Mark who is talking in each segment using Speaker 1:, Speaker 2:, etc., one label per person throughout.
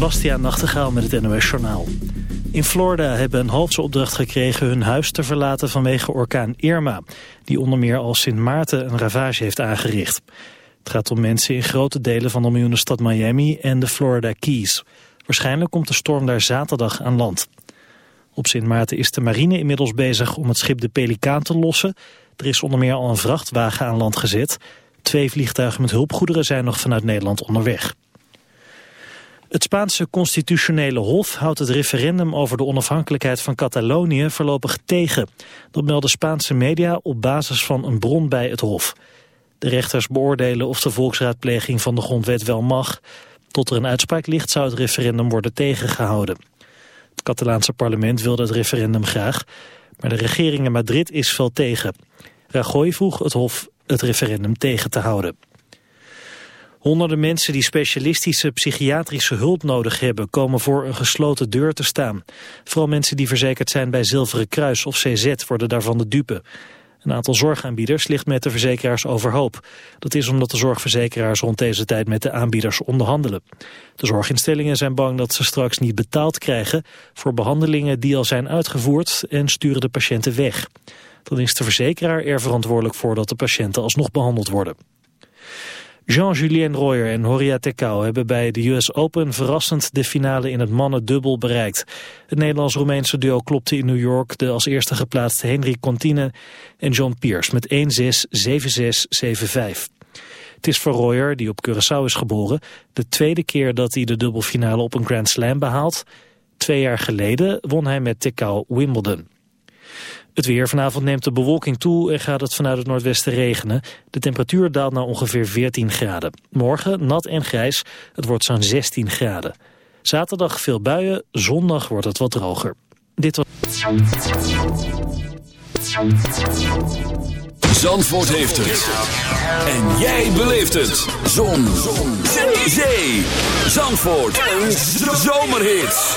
Speaker 1: Bastiaan Nachtegaal met het NOS Journaal. In Florida hebben een hoofdopdracht gekregen hun huis te verlaten vanwege orkaan Irma... die onder meer al Sint Maarten een ravage heeft aangericht. Het gaat om mensen in grote delen van de miljoenenstad Miami en de Florida Keys. Waarschijnlijk komt de storm daar zaterdag aan land. Op Sint Maarten is de marine inmiddels bezig om het schip de Pelikaan te lossen. Er is onder meer al een vrachtwagen aan land gezet. Twee vliegtuigen met hulpgoederen zijn nog vanuit Nederland onderweg. Het Spaanse constitutionele hof houdt het referendum over de onafhankelijkheid van Catalonië voorlopig tegen. Dat melden Spaanse media op basis van een bron bij het hof. De rechters beoordelen of de volksraadpleging van de grondwet wel mag. Tot er een uitspraak ligt zou het referendum worden tegengehouden. Het Catalaanse parlement wilde het referendum graag, maar de regering in Madrid is fel tegen. Rajoy vroeg het hof het referendum tegen te houden. Honderden mensen die specialistische psychiatrische hulp nodig hebben... komen voor een gesloten deur te staan. Vooral mensen die verzekerd zijn bij Zilveren Kruis of CZ worden daarvan de dupe. Een aantal zorgaanbieders ligt met de verzekeraars overhoop. Dat is omdat de zorgverzekeraars rond deze tijd met de aanbieders onderhandelen. De zorginstellingen zijn bang dat ze straks niet betaald krijgen... voor behandelingen die al zijn uitgevoerd en sturen de patiënten weg. Dan is de verzekeraar er verantwoordelijk voor dat de patiënten alsnog behandeld worden. Jean-Julien Royer en Horia Tecau hebben bij de US Open verrassend de finale in het mannendubbel bereikt. Het Nederlands-Roemeense duo klopte in New York de als eerste geplaatste Henry Contine en John Pierce met 1-6, 7-6, 7-5. Het is voor Royer, die op Curaçao is geboren, de tweede keer dat hij de dubbelfinale op een Grand Slam behaalt. Twee jaar geleden won hij met Tecau Wimbledon. Het weer. Vanavond neemt de bewolking toe en gaat het vanuit het noordwesten regenen. De temperatuur daalt naar ongeveer 14 graden. Morgen nat en grijs. Het wordt zo'n 16 graden. Zaterdag veel buien. Zondag wordt het wat droger. Dit was...
Speaker 2: Zandvoort heeft het. En jij beleeft het. Zon. Zon. Zee. Zandvoort. Een zomerhit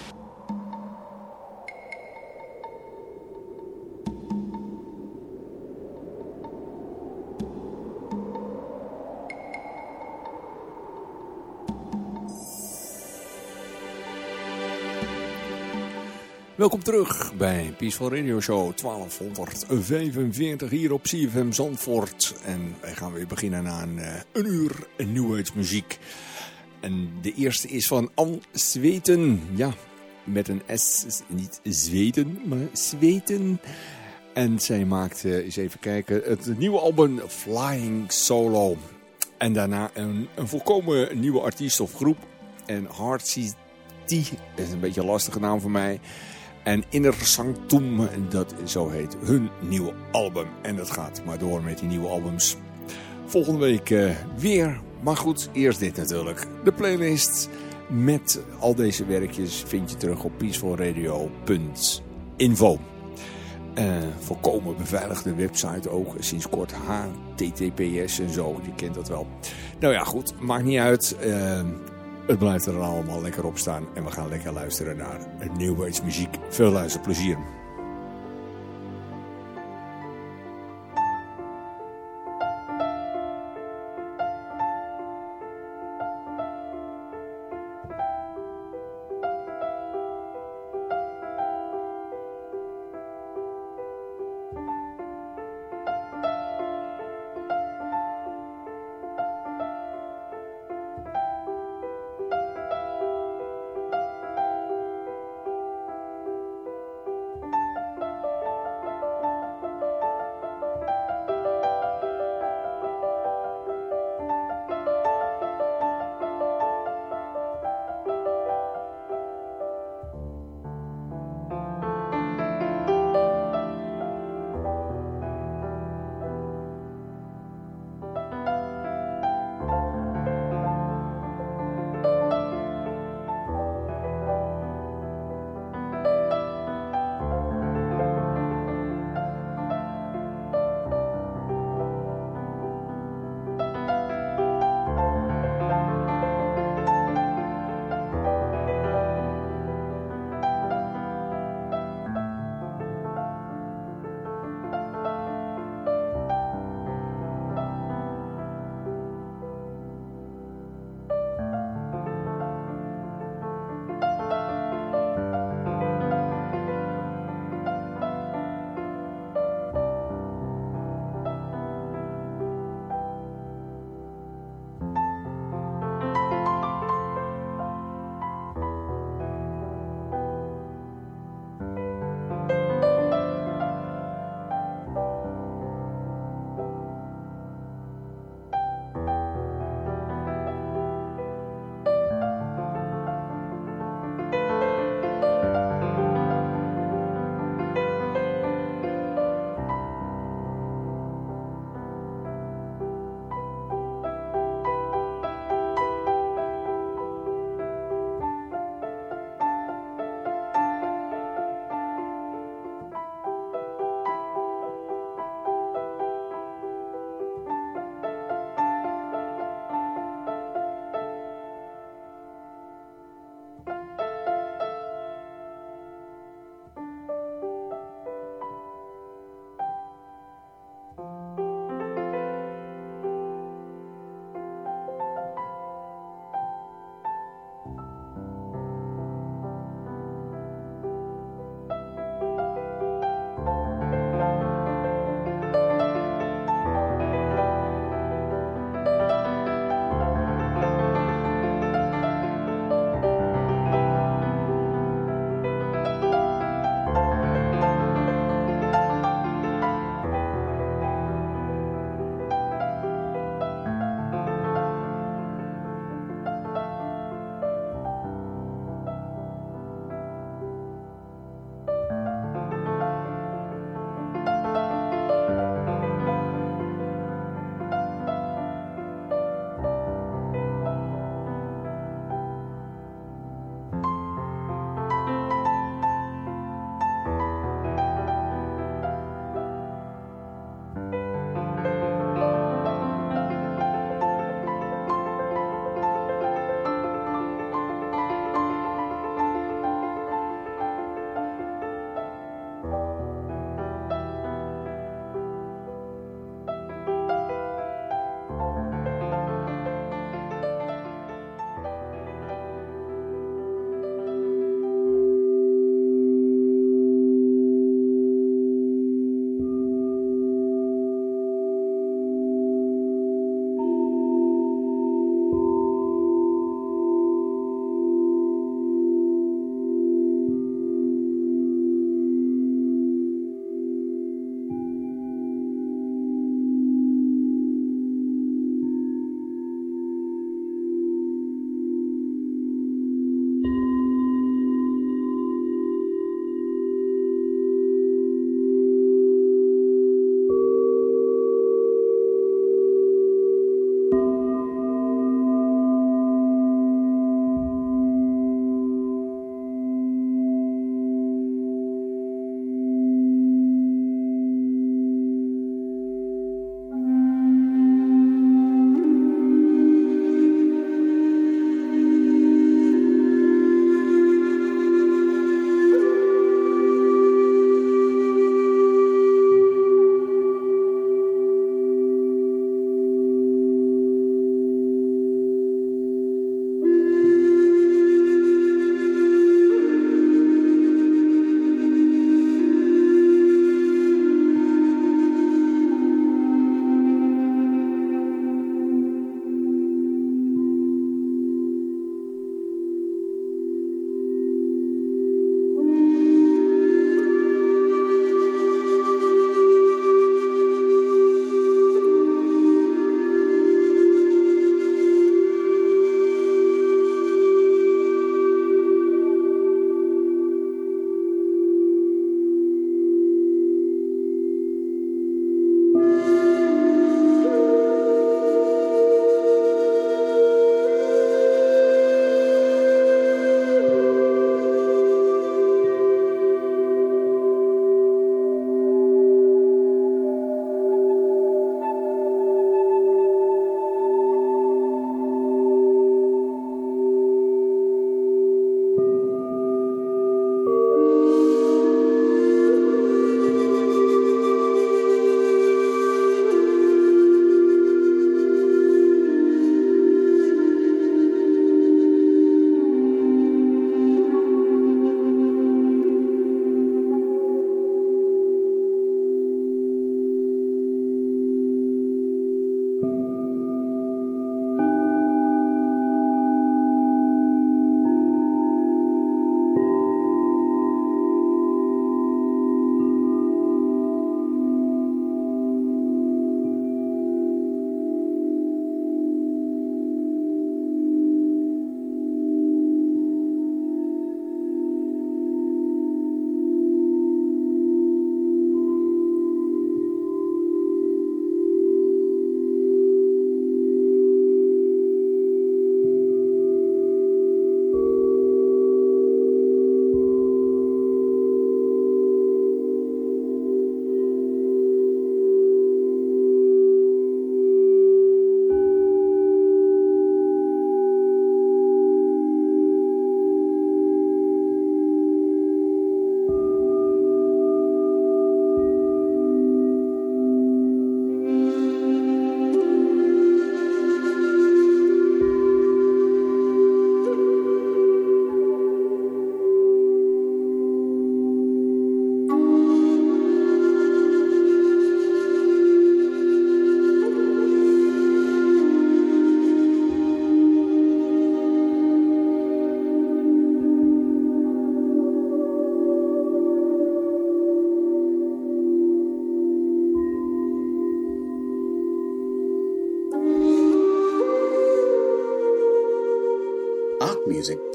Speaker 3: Welkom terug bij Peaceful Radio Show 1245 hier op CFM Zandvoort. En wij gaan weer beginnen aan uh, een uur New muziek. En de eerste is van Anne Zweten. Ja, met een S, niet zweten, maar zweten. En zij maakt, uh, eens even kijken, het nieuwe album Flying Solo. En daarna een, een volkomen nieuwe artiest of groep. En Heart T is een beetje een lastige naam voor mij en Inner Sanctum, dat zo heet hun nieuwe album. En dat gaat maar door met die nieuwe albums. Volgende week uh, weer, maar goed, eerst dit natuurlijk. De playlist met al deze werkjes vind je terug op peacefulradio.info. Uh, volkomen beveiligde website ook, sinds kort HTTPS en zo, je kent dat wel. Nou ja, goed, maakt niet uit. Uh, het blijft er allemaal lekker op staan. En we gaan lekker luisteren naar New Age muziek. Veel luisterplezier.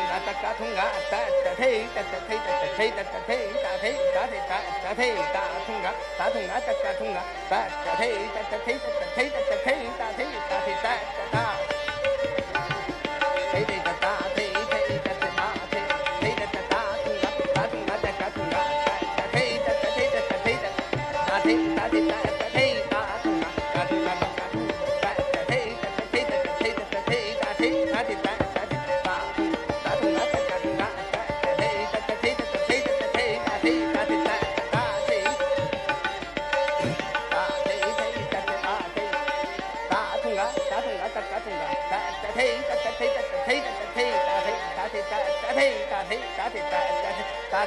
Speaker 4: 通嘎达嘎通嘎达达忒达达忒达达忒达达忒达忒达忒达达忒嘎通嘎达通嘎达嘎通嘎达达忒达达忒达达忒达达忒达忒达忒达达达。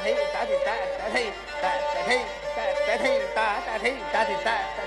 Speaker 4: 嘿打腿打打腿打打腿打打腿打打腿打腿打打。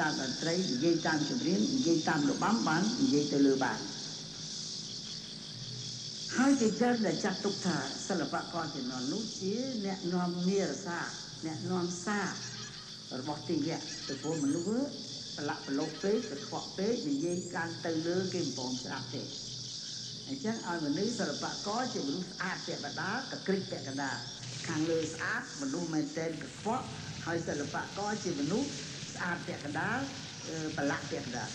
Speaker 5: តាមតន្ត្រីនិយាយតាមចម្រៀងនិយាយតាមរបាំបាននិយាយទៅលើបានហើយគេចាត់ដែលចាត់ទុកថាសិល្បករជំនាន់នោះជាអ្នកនាំនារសាអ្នកនាំសាររបស់ទីវៈទៅពលមនុស្សប្រឡាក់ប្រឡូកពេកកខ្វក់ពេកនិយាយកាន់ទៅលើគេមិនព្រមស្ដាប់ទេអញ្ចឹងឲ្យមនុស្សសិល្បករជាមនុស្សស្អាតពាក់កណ្ដាលកក្រិចពាក់កណ្ដាលខាងលើស្អាតមនុស្សមែនតែនកខ្វក់ហើយសិល្បករជាមនុស្សស្ អាតពាក់កណ្ដាលប្រឡាក់ពាក់កណ្ដាល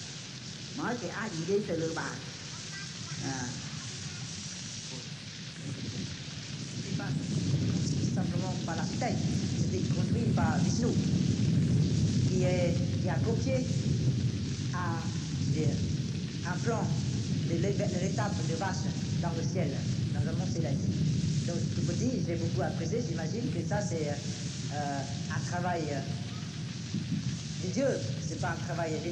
Speaker 5: មកគេអាចនិយាយទៅលើបានអា simplement par la tête, c'était conduit par Vishnu, qui, est, qui a copié à, un plan de l'étape de vache dans le ciel, dans le monde céleste. Donc, je vous dis, j'ai beaucoup apprécié, j'imagine que ça, c'est euh, un travail euh, de Dieu, c'est pas un travail des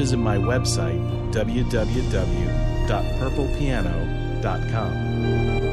Speaker 6: visit my website, www.purplepiano.com.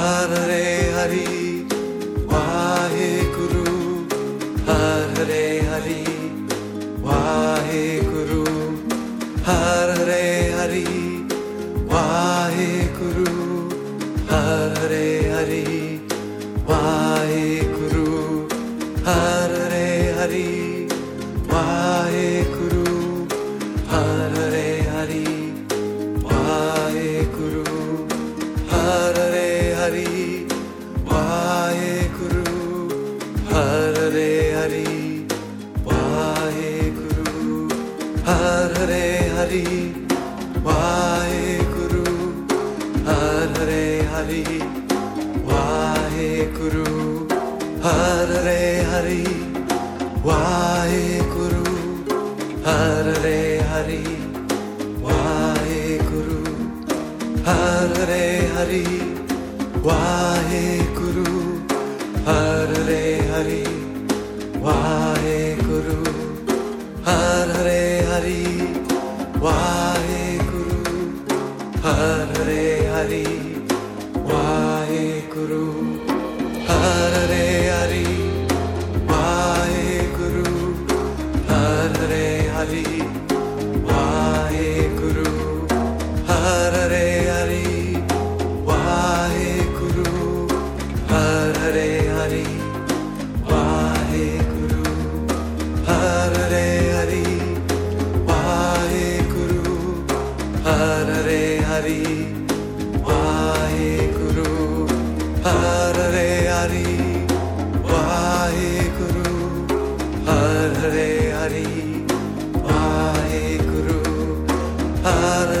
Speaker 7: 離れあり heart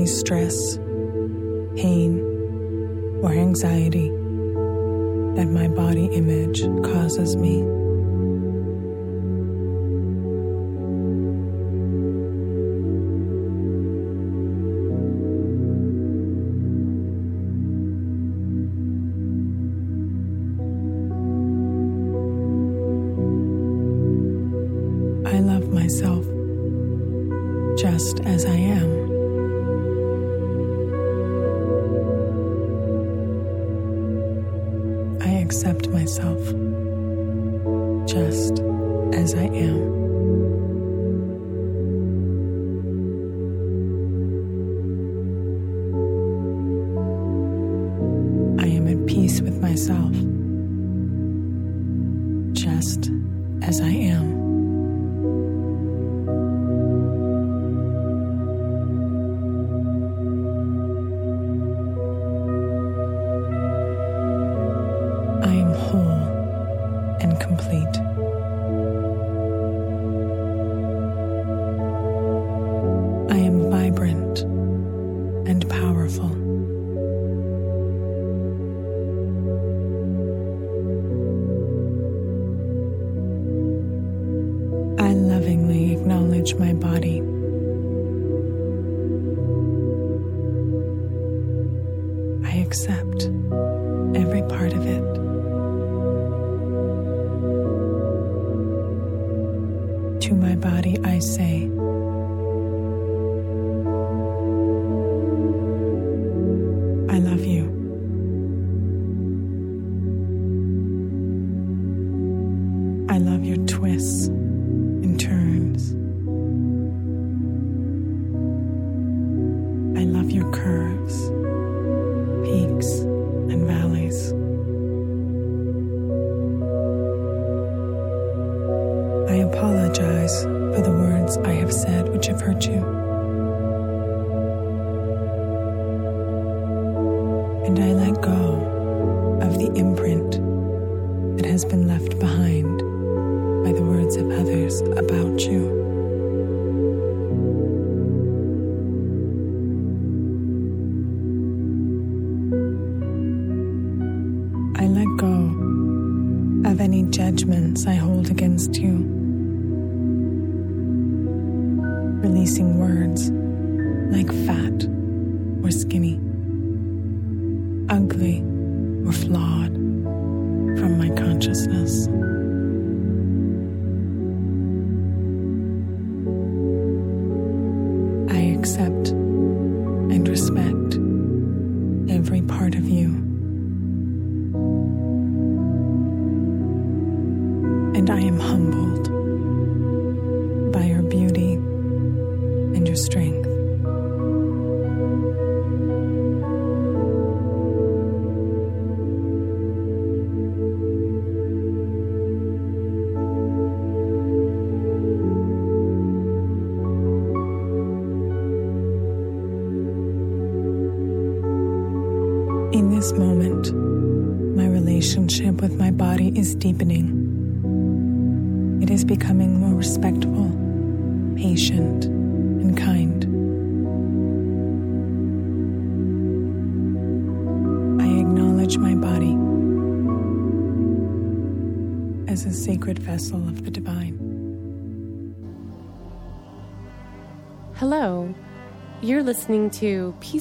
Speaker 8: any stress, pain, or anxiety that my body image causes me. I let go of any judgments I hold against you, releasing words like fat or skinny, ugly or flawed from my consciousness.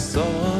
Speaker 7: saw